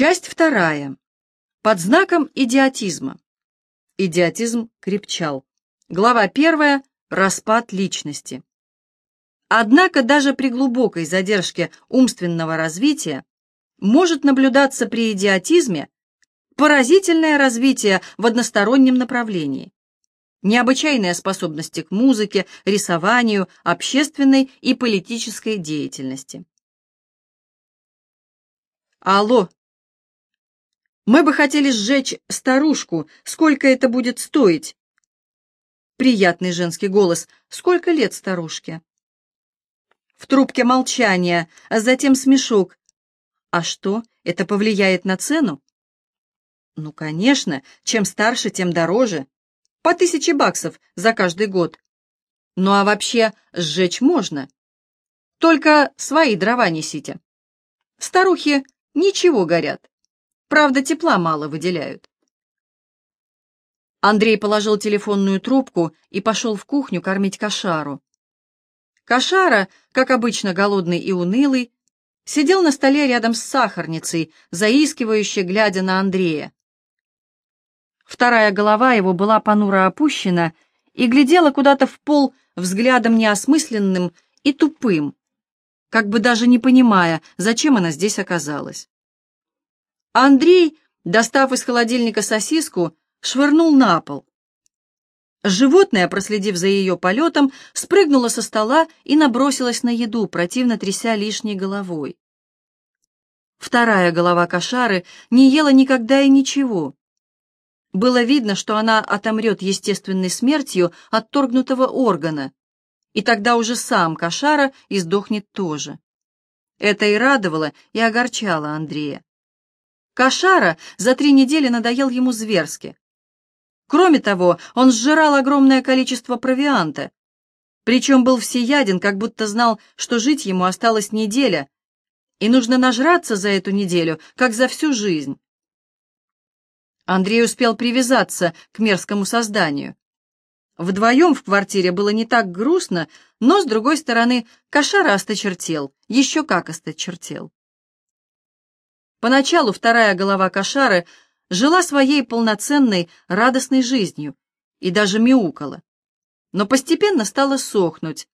Часть вторая. Под знаком идиотизма. Идиотизм крепчал. Глава первая. Распад личности. Однако даже при глубокой задержке умственного развития может наблюдаться при идиотизме поразительное развитие в одностороннем направлении. Необычайные способности к музыке, рисованию, общественной и политической деятельности. Алло, мы бы хотели сжечь старушку. Сколько это будет стоить? Приятный женский голос. Сколько лет старушке? В трубке молчание, а затем смешок. А что, это повлияет на цену? Ну, конечно, чем старше, тем дороже. По тысяче баксов за каждый год. Ну а вообще сжечь можно. Только свои дрова несите. Старухи ничего горят. Правда, тепла мало выделяют. Андрей положил телефонную трубку и пошел в кухню кормить кошару. Кошара, как обычно голодный и унылый, сидел на столе рядом с сахарницей, заискивающе глядя на Андрея. Вторая голова его была понуро опущена и глядела куда-то в пол взглядом неосмысленным и тупым, как бы даже не понимая, зачем она здесь оказалась. Андрей, достав из холодильника сосиску, швырнул на пол. Животное, проследив за ее полетом, спрыгнуло со стола и набросилось на еду, противно тряся лишней головой. Вторая голова кошары не ела никогда и ничего. Было видно, что она отомрет естественной смертью отторгнутого органа, и тогда уже сам кошара издохнет тоже. Это и радовало, и огорчало Андрея. Кошара за три недели надоел ему зверски. Кроме того, он сжирал огромное количество провианта, причем был всеяден, как будто знал, что жить ему осталась неделя, и нужно нажраться за эту неделю, как за всю жизнь. Андрей успел привязаться к мерзкому созданию. Вдвоем в квартире было не так грустно, но, с другой стороны, кошара осточертел, еще как осточертел. Поначалу вторая голова кошары жила своей полноценной, радостной жизнью и даже мяукала, но постепенно стала сохнуть.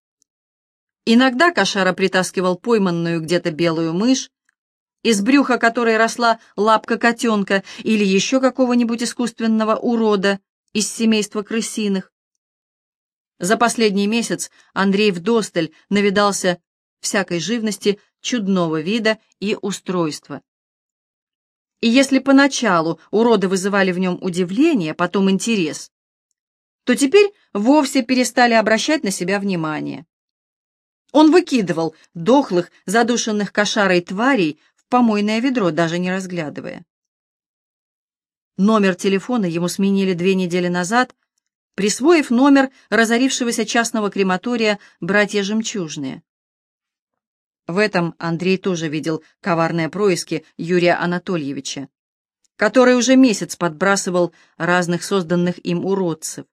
Иногда кошара притаскивал пойманную где-то белую мышь, из брюха которой росла лапка котенка или еще какого-нибудь искусственного урода из семейства крысиных. За последний месяц Андрей вдосталь навидался всякой живности чудного вида и устройства. И если поначалу уроды вызывали в нем удивление, потом интерес, то теперь вовсе перестали обращать на себя внимание. Он выкидывал дохлых, задушенных кошарой тварей в помойное ведро, даже не разглядывая. Номер телефона ему сменили две недели назад, присвоив номер разорившегося частного крематория «Братья Жемчужные». В этом Андрей тоже видел коварные происки Юрия Анатольевича, который уже месяц подбрасывал разных созданных им уродцев.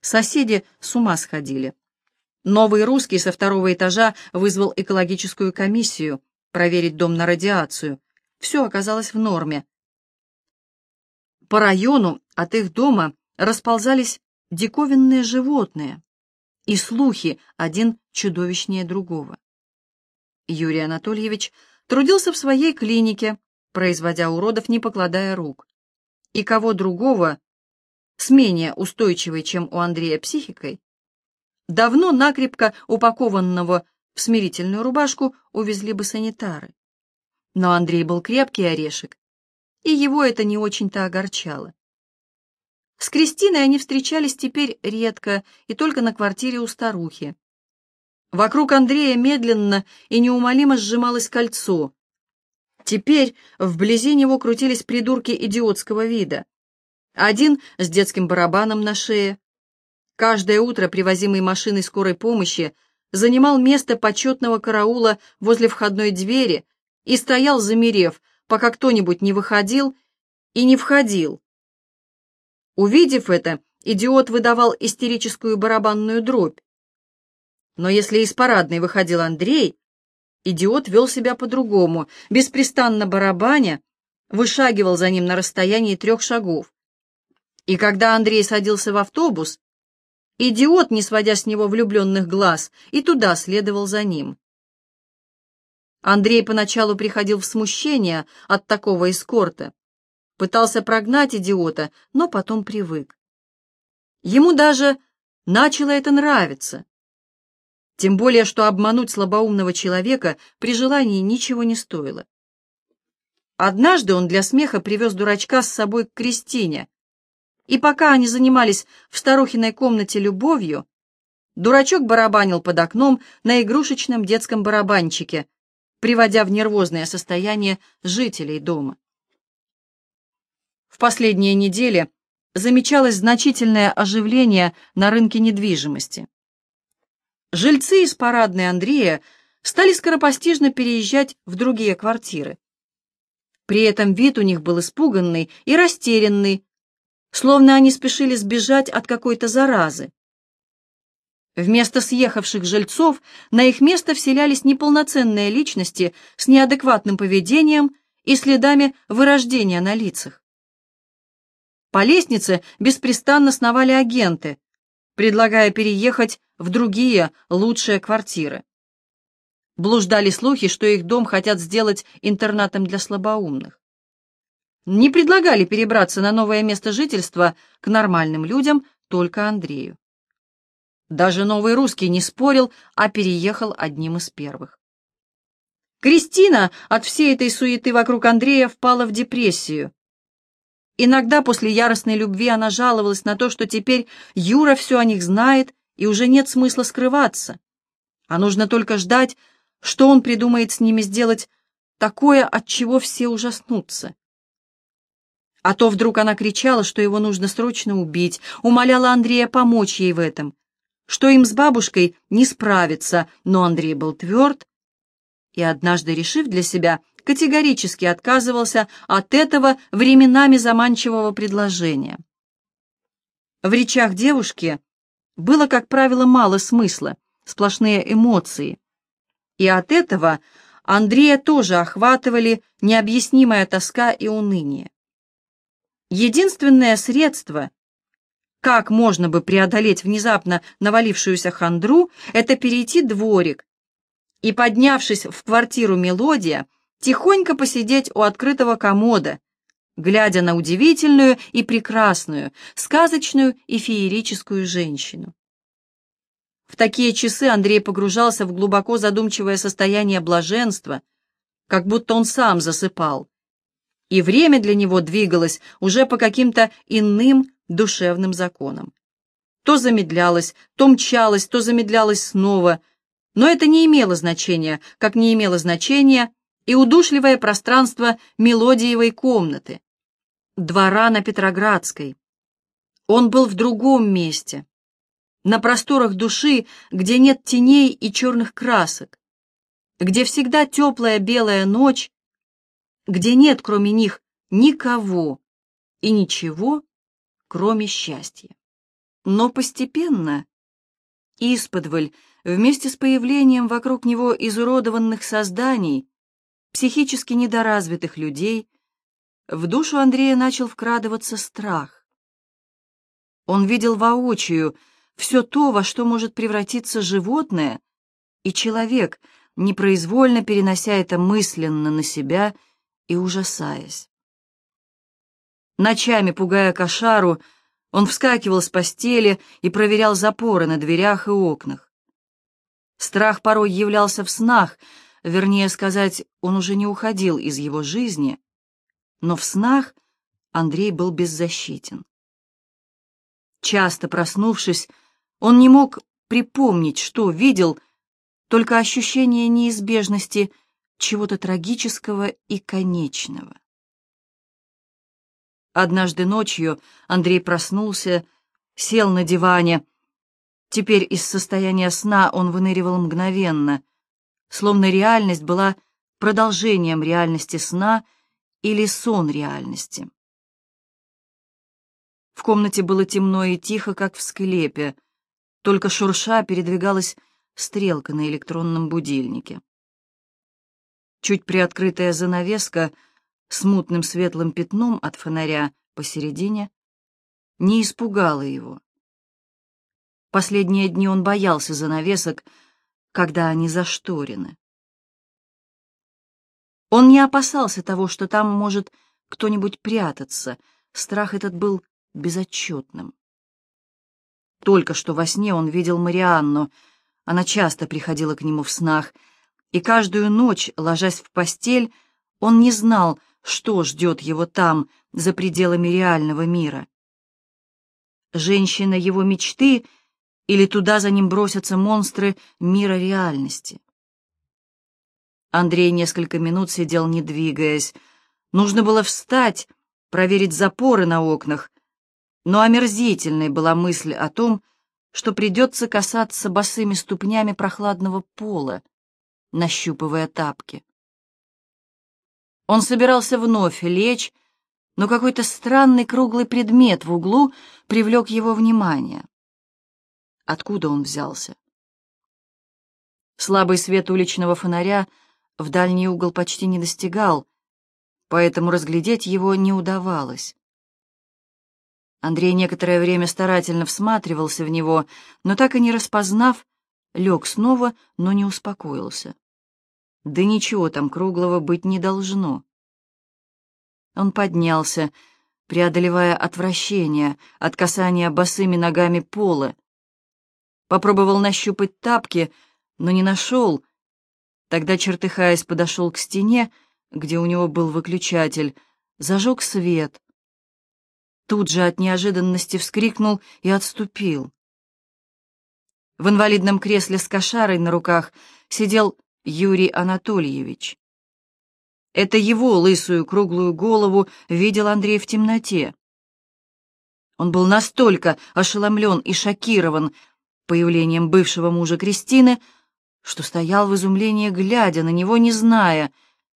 Соседи с ума сходили. Новый русский со второго этажа вызвал экологическую комиссию проверить дом на радиацию. Все оказалось в норме. По району от их дома расползались диковинные животные, и слухи один чудовищнее другого. Юрий Анатольевич трудился в своей клинике, производя уродов, не покладая рук. И кого другого, с менее устойчивой, чем у Андрея психикой, давно накрепко упакованного в смирительную рубашку увезли бы санитары. Но Андрей был крепкий орешек, и его это не очень-то огорчало. С Кристиной они встречались теперь редко и только на квартире у старухи. Вокруг Андрея медленно и неумолимо сжималось кольцо. Теперь вблизи него крутились придурки идиотского вида. Один с детским барабаном на шее. Каждое утро привозимый машиной скорой помощи занимал место почетного караула возле входной двери и стоял, замерев, пока кто-нибудь не выходил и не входил. Увидев это, идиот выдавал истерическую барабанную дробь. Но если из парадной выходил Андрей, идиот вел себя по-другому, беспрестанно барабаня, вышагивал за ним на расстоянии трех шагов. И когда Андрей садился в автобус, идиот, не сводя с него влюбленных глаз, и туда следовал за ним. Андрей поначалу приходил в смущение от такого эскорта, пытался прогнать идиота, но потом привык. Ему даже начало это нравиться. Тем более, что обмануть слабоумного человека при желании ничего не стоило. Однажды он для смеха привез дурачка с собой к Кристине, и пока они занимались в старухиной комнате любовью, дурачок барабанил под окном на игрушечном детском барабанчике, приводя в нервозное состояние жителей дома. В последние недели замечалось значительное оживление на рынке недвижимости. Жильцы из парадной Андрея стали скоропостижно переезжать в другие квартиры. При этом вид у них был испуганный и растерянный, словно они спешили сбежать от какой-то заразы. Вместо съехавших жильцов на их место вселялись неполноценные личности с неадекватным поведением и следами вырождения на лицах. По лестнице беспрестанно сновали агенты, предлагая переехать в другие, лучшие квартиры. Блуждали слухи, что их дом хотят сделать интернатом для слабоумных. Не предлагали перебраться на новое место жительства к нормальным людям, только Андрею. Даже новый русский не спорил, а переехал одним из первых. Кристина от всей этой суеты вокруг Андрея впала в депрессию. Иногда после яростной любви она жаловалась на то, что теперь Юра все о них знает, и уже нет смысла скрываться. А нужно только ждать, что он придумает с ними сделать такое, от чего все ужаснутся. А то вдруг она кричала, что его нужно срочно убить, умоляла Андрея помочь ей в этом что им с бабушкой не справиться, но Андрей был тверд и, однажды решив для себя, категорически отказывался от этого временами заманчивого предложения. В речах девушки было, как правило, мало смысла, сплошные эмоции. И от этого Андрея тоже охватывали необъяснимая тоска и уныние. Единственное средство, как можно бы преодолеть внезапно навалившуюся хандру, это перейти дворик и, поднявшись в квартиру «Мелодия», тихонько посидеть у открытого комода, глядя на удивительную и прекрасную, сказочную и феерическую женщину. В такие часы Андрей погружался в глубоко задумчивое состояние блаженства, как будто он сам засыпал, и время для него двигалось уже по каким-то иным душевным законам. То замедлялось, то мчалось, то замедлялось снова, но это не имело значения, как не имело значения и удушливое пространство мелодиевой комнаты, двора на Петроградской. Он был в другом месте, на просторах души, где нет теней и черных красок, где всегда теплая белая ночь, где нет, кроме них, никого и ничего, кроме счастья. Но постепенно, исподволь, вместе с появлением вокруг него изуродованных созданий, психически недоразвитых людей, в душу Андрея начал вкрадываться страх. Он видел воочию все то, во что может превратиться животное, и человек, непроизвольно перенося это мысленно на себя и ужасаясь. Ночами, пугая кошару, он вскакивал с постели и проверял запоры на дверях и окнах. Страх порой являлся в снах, вернее сказать, он уже не уходил из его жизни, но в снах Андрей был беззащитен. Часто проснувшись, он не мог припомнить, что видел, только ощущение неизбежности чего-то трагического и конечного. Однажды ночью Андрей проснулся, сел на диване. Теперь из состояния сна он выныривал мгновенно, словно реальность была продолжением реальности сна или сон реальности. В комнате было темно и тихо, как в склепе, только шурша передвигалась стрелка на электронном будильнике. Чуть приоткрытая занавеска смутным светлым пятном от фонаря посередине, не испугало его. Последние дни он боялся занавесок, когда они зашторены. Он не опасался того, что там может кто-нибудь прятаться. Страх этот был безотчетным. Только что во сне он видел Марианну. Она часто приходила к нему в снах, и каждую ночь, ложась в постель, он не знал, что ждет его там, за пределами реального мира. Женщина его мечты или туда за ним бросятся монстры мира реальности. Андрей несколько минут сидел, не двигаясь. Нужно было встать, проверить запоры на окнах, но омерзительной была мысль о том, что придется касаться босыми ступнями прохладного пола, нащупывая тапки. Он собирался вновь лечь, но какой-то странный круглый предмет в углу привлек его внимание. Откуда он взялся? Слабый свет уличного фонаря в дальний угол почти не достигал, поэтому разглядеть его не удавалось. Андрей некоторое время старательно всматривался в него, но так и не распознав, лег снова, но не успокоился. Да ничего там круглого быть не должно. Он поднялся, преодолевая отвращение от касания босыми ногами пола. Попробовал нащупать тапки, но не нашел. Тогда, чертыхаясь, подошел к стене, где у него был выключатель, зажег свет. Тут же от неожиданности вскрикнул и отступил. В инвалидном кресле с кошарой на руках сидел Юрий Анатольевич. Это его лысую круглую голову видел Андрей в темноте. Он был настолько ошеломлен и шокирован появлением бывшего мужа Кристины, что стоял в изумлении, глядя на него, не зная,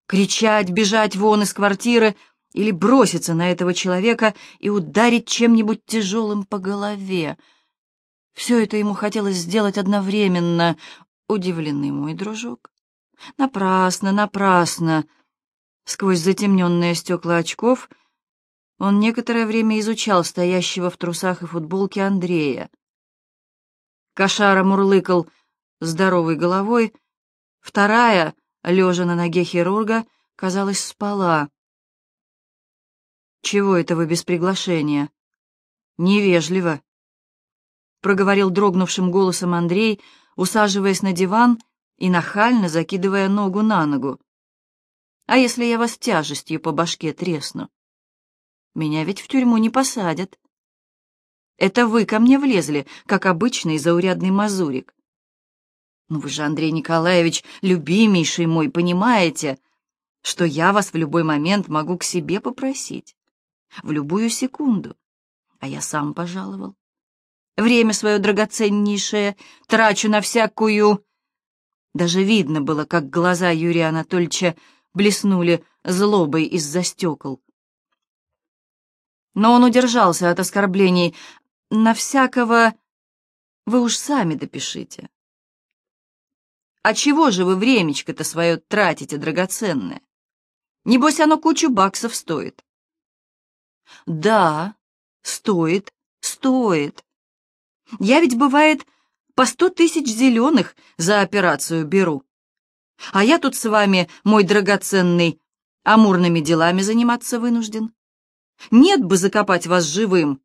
кричать, бежать вон из квартиры или броситься на этого человека и ударить чем-нибудь тяжелым по голове. Все это ему хотелось сделать одновременно. Удивленный мой дружок. Напрасно, напрасно. Сквозь затемненные стекла очков он некоторое время изучал стоящего в трусах и футболке Андрея. Кошара мурлыкал здоровой головой, вторая, лежа на ноге хирурга, казалось, спала. «Чего это вы без приглашения?» «Невежливо», — проговорил дрогнувшим голосом Андрей, усаживаясь на диван и нахально закидывая ногу на ногу. «А если я вас тяжестью по башке тресну? Меня ведь в тюрьму не посадят. Это вы ко мне влезли, как обычный заурядный мазурик. Ну вы же, Андрей Николаевич, любимейший мой, понимаете, что я вас в любой момент могу к себе попросить, в любую секунду, а я сам пожаловал. Время свое драгоценнейшее трачу на всякую даже видно было, как глаза Юрия Анатольевича блеснули злобой из-за стекол. Но он удержался от оскорблений. На всякого вы уж сами допишите. А чего же вы времечко-то свое тратите драгоценное? Небось, оно кучу баксов стоит. Да, стоит, стоит. Я ведь, бывает, по сто тысяч зеленых за операцию беру. А я тут с вами, мой драгоценный, амурными делами заниматься вынужден. Нет бы закопать вас живым.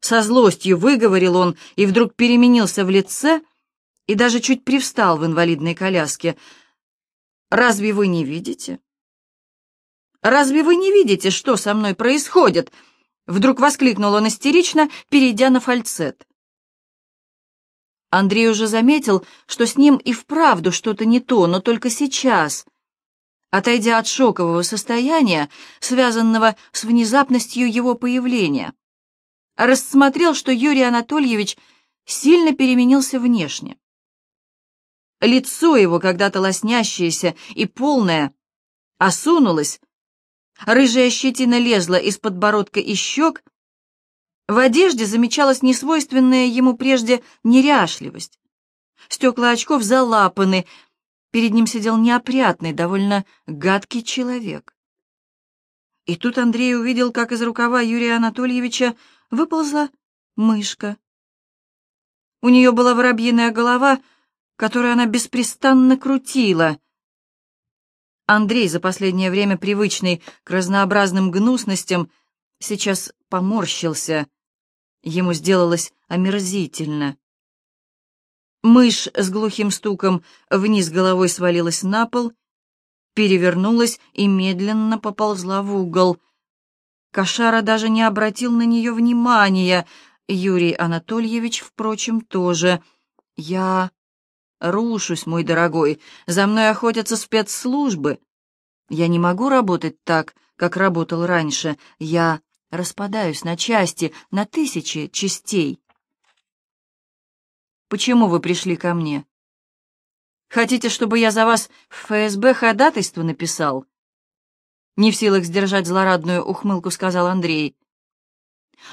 Со злостью выговорил он и вдруг переменился в лице и даже чуть привстал в инвалидной коляске. «Разве вы не видите? Разве вы не видите, что со мной происходит?» Вдруг воскликнул он истерично, перейдя на фальцет. Андрей уже заметил, что с ним и вправду что-то не то, но только сейчас, отойдя от шокового состояния, связанного с внезапностью его появления, рассмотрел, что Юрий Анатольевич сильно переменился внешне. Лицо его, когда-то лоснящееся и полное, осунулось, рыжая щетина лезла из подбородка и щек, в одежде замечалась несвойственная ему прежде неряшливость. Стекла очков залапаны, перед ним сидел неопрятный, довольно гадкий человек. И тут Андрей увидел, как из рукава Юрия Анатольевича выползла мышка. У нее была воробьиная голова, которую она беспрестанно крутила. Андрей, за последнее время привычный к разнообразным гнусностям, сейчас поморщился. Ему сделалось омерзительно. Мышь с глухим стуком вниз головой свалилась на пол, перевернулась и медленно поползла в угол. Кошара даже не обратил на нее внимания. Юрий Анатольевич, впрочем, тоже. «Я рушусь, мой дорогой. За мной охотятся спецслужбы. Я не могу работать так, как работал раньше. Я распадаюсь на части, на тысячи частей. Почему вы пришли ко мне? Хотите, чтобы я за вас в ФСБ ходатайство написал? Не в силах сдержать злорадную ухмылку, сказал Андрей.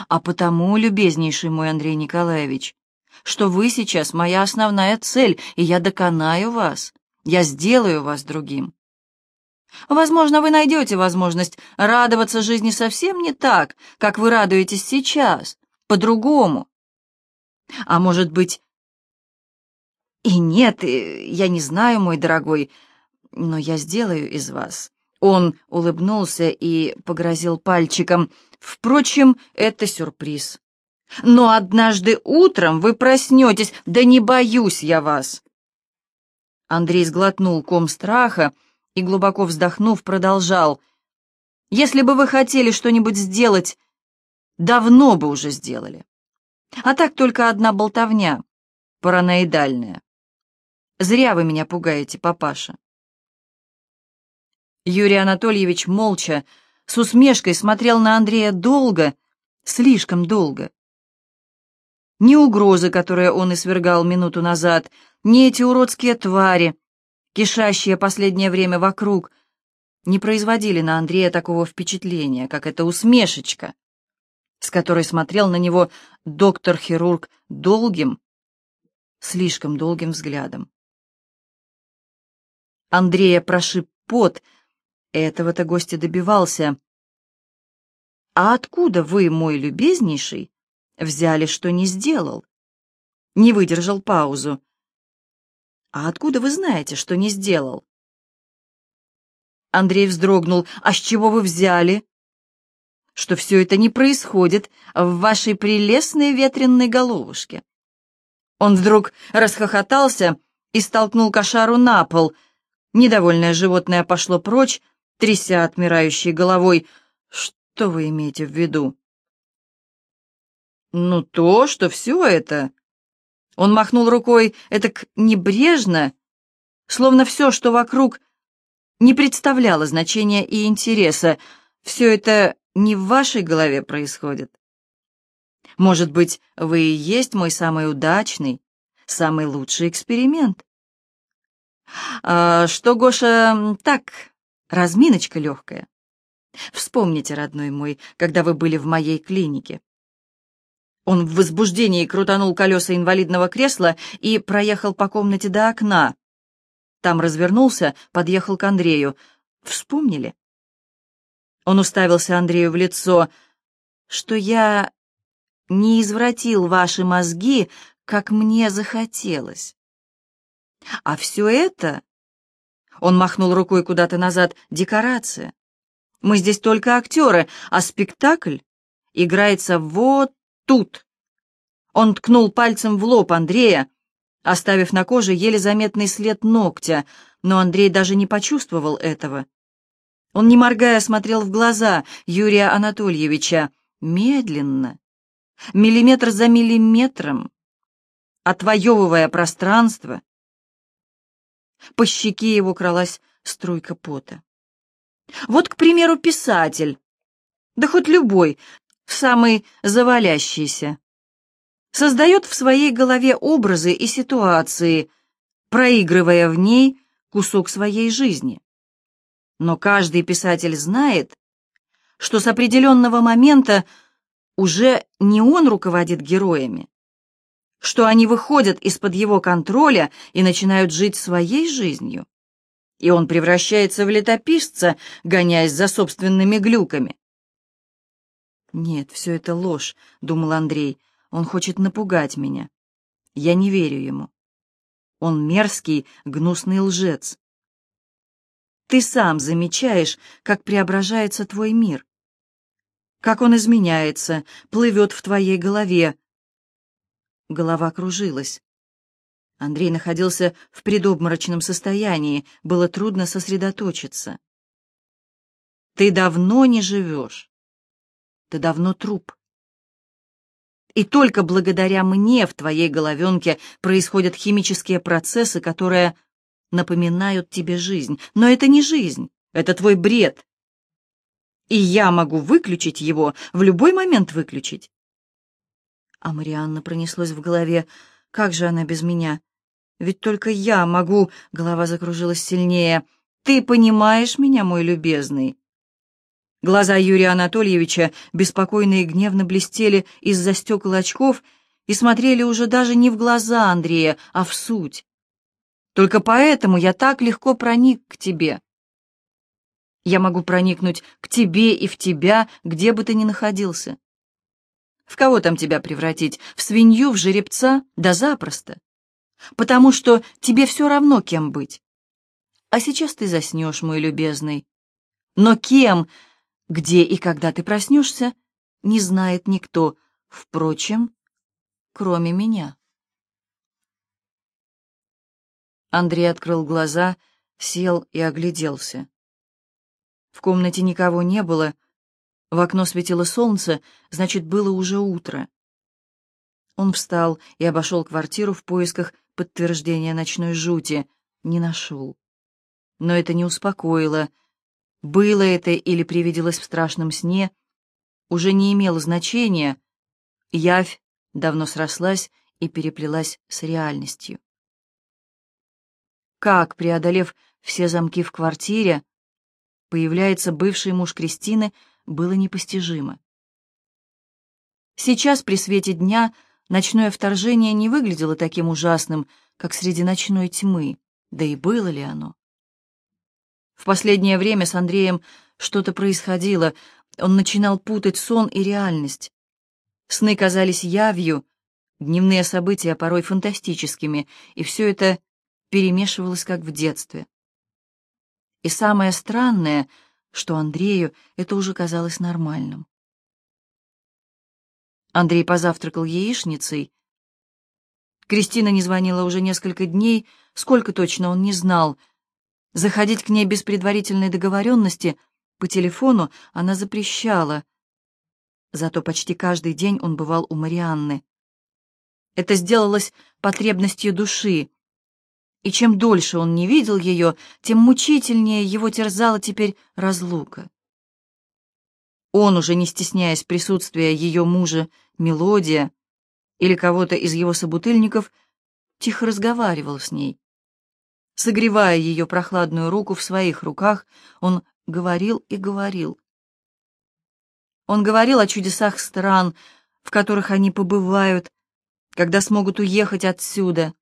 А потому, любезнейший мой Андрей Николаевич, что вы сейчас моя основная цель, и я доконаю вас. Я сделаю вас другим. Возможно, вы найдете возможность радоваться жизни совсем не так, как вы радуетесь сейчас, по-другому. А может быть... И нет, я не знаю, мой дорогой, но я сделаю из вас. Он улыбнулся и погрозил пальчиком. Впрочем, это сюрприз. Но однажды утром вы проснетесь, да не боюсь я вас. Андрей сглотнул ком страха, и, глубоко вздохнув, продолжал. «Если бы вы хотели что-нибудь сделать, давно бы уже сделали. А так только одна болтовня, параноидальная. Зря вы меня пугаете, папаша». Юрий Анатольевич молча, с усмешкой смотрел на Андрея долго, слишком долго. Ни угрозы, которые он извергал минуту назад, ни эти уродские твари, кишащие последнее время вокруг, не производили на Андрея такого впечатления, как эта усмешечка, с которой смотрел на него доктор-хирург долгим, слишком долгим взглядом. Андрея прошиб пот, этого-то гостя добивался. «А откуда вы, мой любезнейший, взяли, что не сделал?» Не выдержал паузу. «А откуда вы знаете, что не сделал?» Андрей вздрогнул. «А с чего вы взяли?» «Что все это не происходит в вашей прелестной ветренной головушке?» Он вдруг расхохотался и столкнул кошару на пол. Недовольное животное пошло прочь, тряся отмирающей головой. «Что вы имеете в виду?» «Ну, то, что все это он махнул рукой этак небрежно, словно все, что вокруг, не представляло значения и интереса. Все это не в вашей голове происходит. Может быть, вы и есть мой самый удачный, самый лучший эксперимент. А что, Гоша, так, разминочка легкая. Вспомните, родной мой, когда вы были в моей клинике. Он в возбуждении крутанул колеса инвалидного кресла и проехал по комнате до окна. Там развернулся, подъехал к Андрею. «Вспомнили?» Он уставился Андрею в лицо, что я не извратил ваши мозги, как мне захотелось. А все это, он махнул рукой куда-то назад, декорация. Мы здесь только актеры, а спектакль играется вот тут!» Он ткнул пальцем в лоб Андрея, оставив на коже еле заметный след ногтя, но Андрей даже не почувствовал этого. Он, не моргая, смотрел в глаза Юрия Анатольевича, медленно, миллиметр за миллиметром, отвоевывая пространство. По щеке его кралась струйка пота. Вот, к примеру, писатель, да хоть любой, самый завалящийся. Создает в своей голове образы и ситуации, проигрывая в ней кусок своей жизни. Но каждый писатель знает, что с определенного момента уже не он руководит героями, что они выходят из-под его контроля и начинают жить своей жизнью. и он превращается в летописца, гоняясь за собственными глюками. «Нет, все это ложь», — думал Андрей. «Он хочет напугать меня. Я не верю ему. Он мерзкий, гнусный лжец. Ты сам замечаешь, как преображается твой мир, как он изменяется, плывет в твоей голове. Голова кружилась. Андрей находился в предобморочном состоянии, было трудно сосредоточиться. Ты давно не живешь. Ты давно труп. И только благодаря мне в твоей головенке происходят химические процессы, которые напоминают тебе жизнь. Но это не жизнь, это твой бред. И я могу выключить его, в любой момент выключить. А Марианна пронеслась в голове. Как же она без меня? Ведь только я могу... Голова закружилась сильнее. Ты понимаешь меня, мой любезный? Глаза Юрия Анатольевича беспокойно и гневно блестели из-за стекол очков и смотрели уже даже не в глаза Андрея, а в суть. Только поэтому я так легко проник к тебе. Я могу проникнуть к тебе и в тебя, где бы ты ни находился. В кого там тебя превратить? В свинью, в жеребца? Да запросто. Потому что тебе все равно, кем быть. А сейчас ты заснешь, мой любезный. Но кем где и когда ты проснешься, не знает никто, впрочем, кроме меня. Андрей открыл глаза, сел и огляделся. В комнате никого не было, в окно светило солнце, значит, было уже утро. Он встал и обошел квартиру в поисках подтверждения ночной жути. Не нашел. Но это не успокоило — было это или привиделось в страшном сне, уже не имело значения. Явь давно срослась и переплелась с реальностью. Как, преодолев все замки в квартире, появляется бывший муж Кристины, было непостижимо. Сейчас при свете дня ночное вторжение не выглядело таким ужасным, как среди ночной тьмы, да и было ли оно? В последнее время с Андреем что-то происходило, он начинал путать сон и реальность. Сны казались явью, дневные события порой фантастическими, и все это перемешивалось, как в детстве. И самое странное, что Андрею это уже казалось нормальным. Андрей позавтракал яичницей. Кристина не звонила уже несколько дней, сколько точно он не знал — Заходить к ней без предварительной договоренности по телефону она запрещала. Зато почти каждый день он бывал у Марианны. Это сделалось потребностью души. И чем дольше он не видел ее, тем мучительнее его терзала теперь разлука. Он, уже не стесняясь присутствия ее мужа, мелодия или кого-то из его собутыльников, тихо разговаривал с ней. Согревая ее прохладную руку в своих руках, он говорил и говорил. Он говорил о чудесах стран, в которых они побывают, когда смогут уехать отсюда,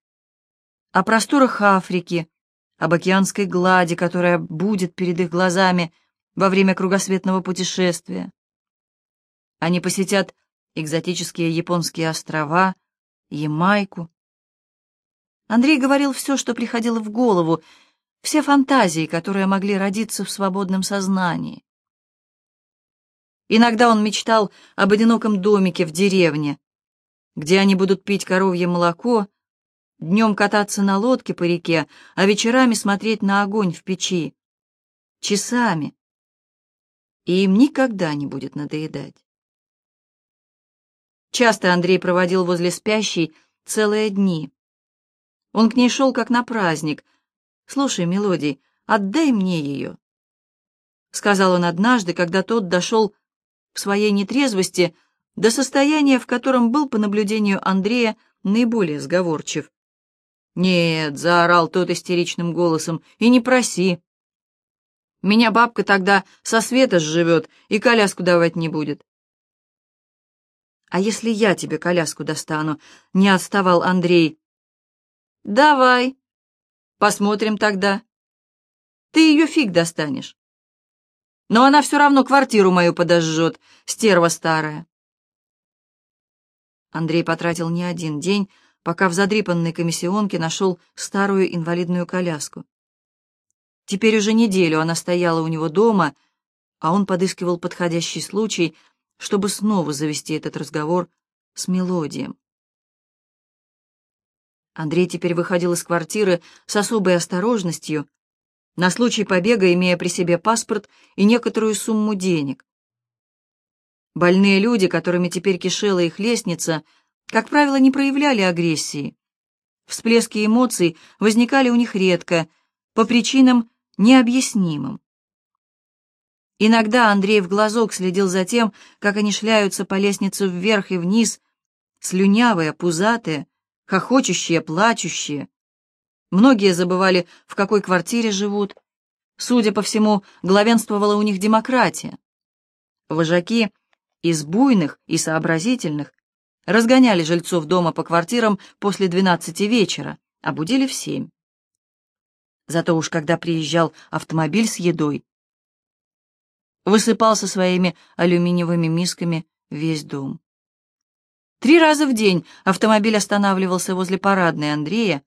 о просторах Африки, об океанской глади, которая будет перед их глазами во время кругосветного путешествия. Они посетят экзотические японские острова, Ямайку, Андрей говорил все, что приходило в голову, все фантазии, которые могли родиться в свободном сознании. Иногда он мечтал об одиноком домике в деревне, где они будут пить коровье молоко, днем кататься на лодке по реке, а вечерами смотреть на огонь в печи. Часами. И им никогда не будет надоедать. Часто Андрей проводил возле спящей целые дни. Он к ней шел как на праздник. «Слушай, мелодий, отдай мне ее», — сказал он однажды, когда тот дошел в своей нетрезвости до состояния, в котором был, по наблюдению Андрея, наиболее сговорчив. «Нет», — заорал тот истеричным голосом, — «и не проси. Меня бабка тогда со света сживет и коляску давать не будет». «А если я тебе коляску достану?» — не отставал Андрей. «Давай. Посмотрим тогда». Ты ее фиг достанешь. Но она все равно квартиру мою подожжет, стерва старая. Андрей потратил не один день, пока в задрипанной комиссионке нашел старую инвалидную коляску. Теперь уже неделю она стояла у него дома, а он подыскивал подходящий случай, чтобы снова завести этот разговор с мелодием. Андрей теперь выходил из квартиры с особой осторожностью, на случай побега имея при себе паспорт и некоторую сумму денег. Больные люди, которыми теперь кишела их лестница, как правило, не проявляли агрессии. Всплески эмоций возникали у них редко, по причинам необъяснимым. Иногда Андрей в глазок следил за тем, как они шляются по лестнице вверх и вниз, слюнявые, пузатые, хохочущие, плачущие. Многие забывали, в какой квартире живут. Судя по всему, главенствовала у них демократия. Вожаки из буйных и сообразительных разгоняли жильцов дома по квартирам после двенадцати вечера, а будили в семь. Зато уж когда приезжал автомобиль с едой, высыпался своими алюминиевыми мисками весь дом. Три раза в день автомобиль останавливался возле парадной Андрея,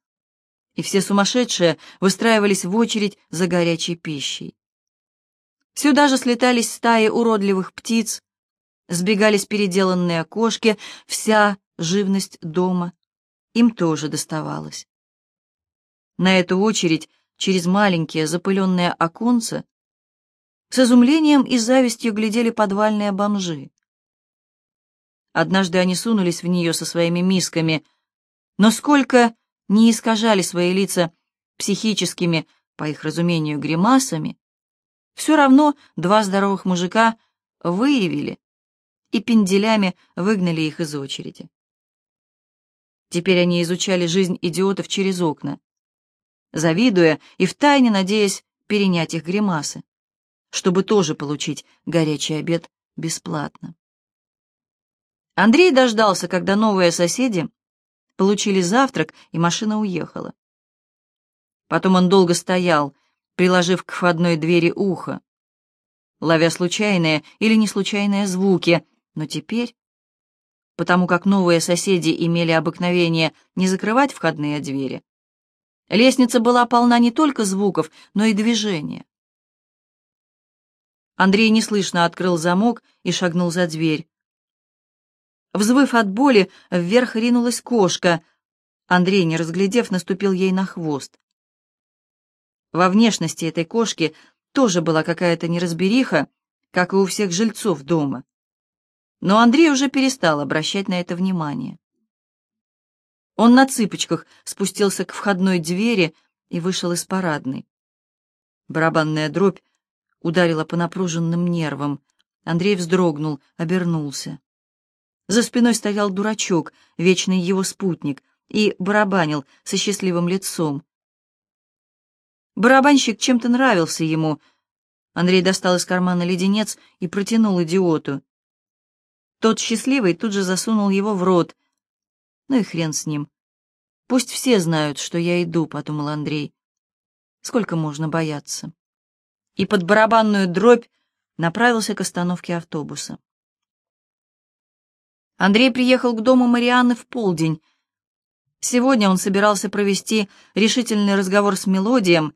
и все сумасшедшие выстраивались в очередь за горячей пищей. Сюда же слетались стаи уродливых птиц, сбегались переделанные кошки, вся живность дома. Им тоже доставалось. На эту очередь через маленькие запыленные оконца с изумлением и завистью глядели подвальные бомжи. Однажды они сунулись в нее со своими мисками, но сколько не искажали свои лица психическими, по их разумению, гримасами, все равно два здоровых мужика выявили и пенделями выгнали их из очереди. Теперь они изучали жизнь идиотов через окна, завидуя и втайне надеясь перенять их гримасы, чтобы тоже получить горячий обед бесплатно. Андрей дождался, когда новые соседи получили завтрак, и машина уехала. Потом он долго стоял, приложив к входной двери ухо, ловя случайные или неслучайные звуки, но теперь, потому как новые соседи имели обыкновение не закрывать входные двери, лестница была полна не только звуков, но и движения. Андрей неслышно открыл замок и шагнул за дверь. Взвыв от боли, вверх ринулась кошка. Андрей, не разглядев, наступил ей на хвост. Во внешности этой кошки тоже была какая-то неразбериха, как и у всех жильцов дома. Но Андрей уже перестал обращать на это внимание. Он на цыпочках спустился к входной двери и вышел из парадной. Барабанная дробь ударила по напруженным нервам. Андрей вздрогнул, обернулся. За спиной стоял дурачок, вечный его спутник, и барабанил со счастливым лицом. Барабанщик чем-то нравился ему. Андрей достал из кармана леденец и протянул идиоту. Тот счастливый тут же засунул его в рот. Ну и хрен с ним. Пусть все знают, что я иду, — подумал Андрей. Сколько можно бояться? И под барабанную дробь направился к остановке автобуса. Андрей приехал к дому Марианны в полдень. Сегодня он собирался провести решительный разговор с Мелодием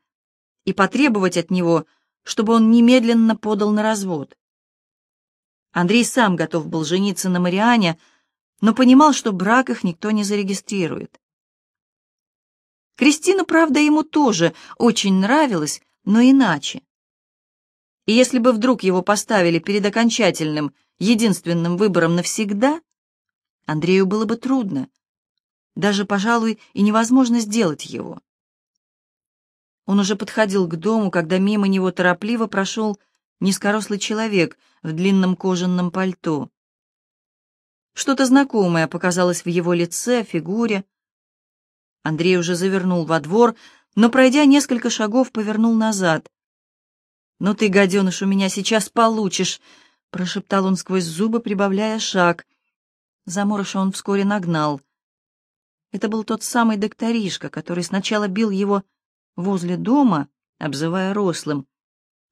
и потребовать от него, чтобы он немедленно подал на развод. Андрей сам готов был жениться на Мариане, но понимал, что брак их никто не зарегистрирует. Кристина, правда, ему тоже очень нравилась, но иначе. И если бы вдруг его поставили перед окончательным, единственным выбором навсегда, Андрею было бы трудно, даже, пожалуй, и невозможно сделать его. Он уже подходил к дому, когда мимо него торопливо прошел низкорослый человек в длинном кожаном пальто. Что-то знакомое показалось в его лице, фигуре. Андрей уже завернул во двор, но, пройдя несколько шагов, повернул назад. «Ну ты, гаденыш, у меня сейчас получишь!» — прошептал он сквозь зубы, прибавляя шаг. Заморыша он вскоре нагнал. Это был тот самый докторишка, который сначала бил его возле дома, обзывая рослым,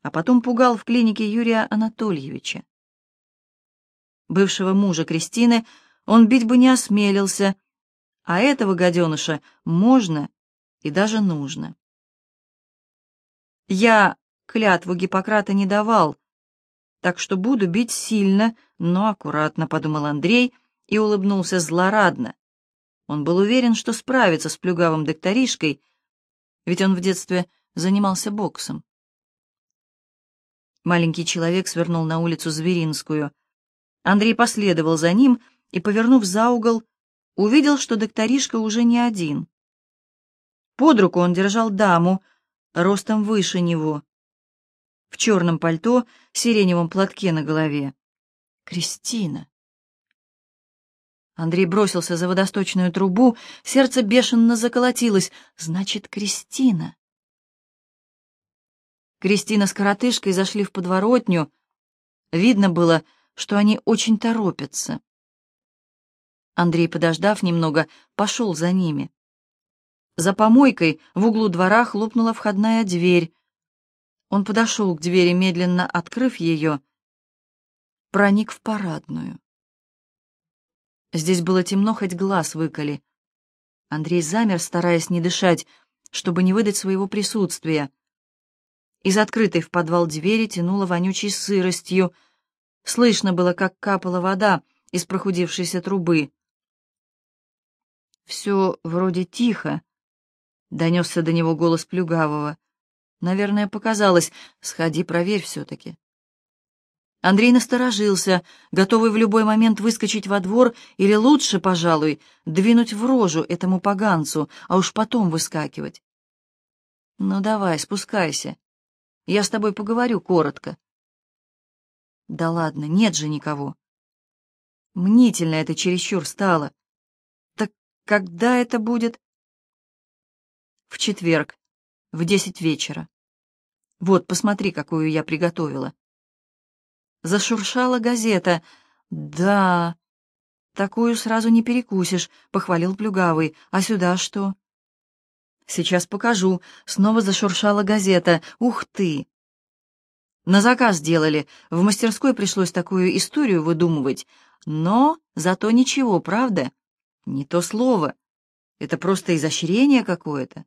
а потом пугал в клинике Юрия Анатольевича. Бывшего мужа Кристины он бить бы не осмелился, а этого гаденыша можно и даже нужно. Я клятву Гиппократа не давал, так что буду бить сильно, но аккуратно, — подумал Андрей и улыбнулся злорадно. Он был уверен, что справится с плюгавым докторишкой, ведь он в детстве занимался боксом. Маленький человек свернул на улицу Зверинскую. Андрей последовал за ним и, повернув за угол, увидел, что докторишка уже не один. Под руку он держал даму, ростом выше него, в черном пальто, сиреневом платке на голове. Кристина. Андрей бросился за водосточную трубу, сердце бешено заколотилось. Значит, Кристина. Кристина с коротышкой зашли в подворотню. Видно было, что они очень торопятся. Андрей, подождав немного, пошел за ними. За помойкой в углу двора хлопнула входная дверь. Он подошел к двери, медленно открыв ее, проник в парадную. Здесь было темно, хоть глаз выколи. Андрей замер, стараясь не дышать, чтобы не выдать своего присутствия. Из открытой в подвал двери тянуло вонючей сыростью. Слышно было, как капала вода из прохудившейся трубы. «Все вроде тихо», — донесся до него голос Плюгавого. «Наверное, показалось. Сходи, проверь все-таки». Андрей насторожился, готовый в любой момент выскочить во двор или лучше, пожалуй, двинуть в рожу этому поганцу, а уж потом выскакивать. «Ну давай, спускайся. Я с тобой поговорю коротко». «Да ладно, нет же никого». Мнительно это чересчур стало. «Так когда это будет?» «В четверг, в десять вечера. Вот, посмотри, какую я приготовила». Зашуршала газета. «Да, такую сразу не перекусишь», — похвалил Плюгавый. «А сюда что?» «Сейчас покажу». Снова зашуршала газета. «Ух ты!» На заказ делали. В мастерской пришлось такую историю выдумывать. Но зато ничего, правда? Не то слово. Это просто изощрение какое-то.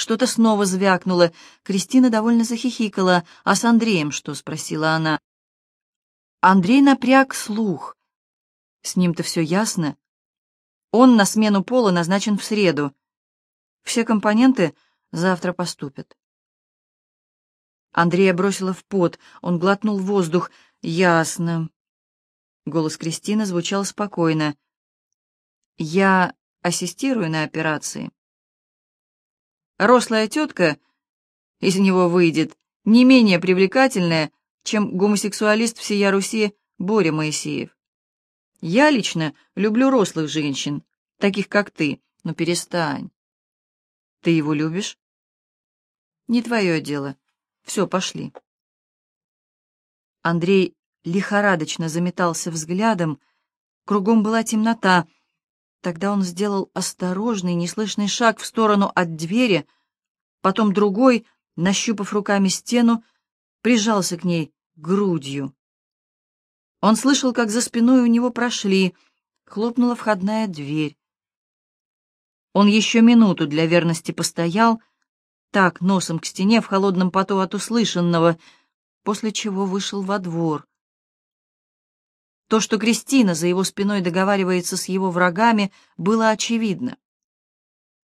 Что-то снова звякнуло. Кристина довольно захихикала. «А с Андреем что?» — спросила она. Андрей напряг слух. С ним-то все ясно. Он на смену пола назначен в среду. Все компоненты завтра поступят. Андрея бросила в пот. Он глотнул воздух. «Ясно». Голос Кристины звучал спокойно. «Я ассистирую на операции». Рослая тетка из него выйдет, не менее привлекательная, чем гомосексуалист всея Руси Боря Моисеев. Я лично люблю рослых женщин, таких как ты, но перестань. Ты его любишь? Не твое дело. Все, пошли. Андрей лихорадочно заметался взглядом, кругом была темнота, Тогда он сделал осторожный, неслышный шаг в сторону от двери, потом другой, нащупав руками стену, прижался к ней грудью. Он слышал, как за спиной у него прошли, хлопнула входная дверь. Он еще минуту для верности постоял, так, носом к стене в холодном поту от услышанного, после чего вышел во двор. То, что Кристина за его спиной договаривается с его врагами, было очевидно.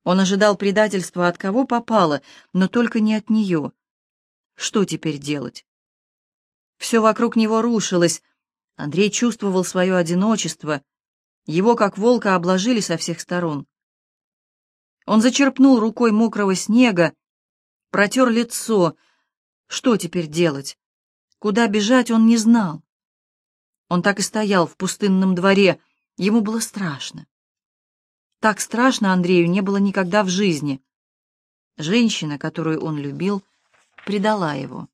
Он ожидал предательства от кого попало, но только не от нее. Что теперь делать? Все вокруг него рушилось. Андрей чувствовал свое одиночество. Его, как волка, обложили со всех сторон. Он зачерпнул рукой мокрого снега, протер лицо. Что теперь делать? Куда бежать он не знал. Он так и стоял в пустынном дворе. Ему было страшно. Так страшно Андрею не было никогда в жизни. Женщина, которую он любил, предала его.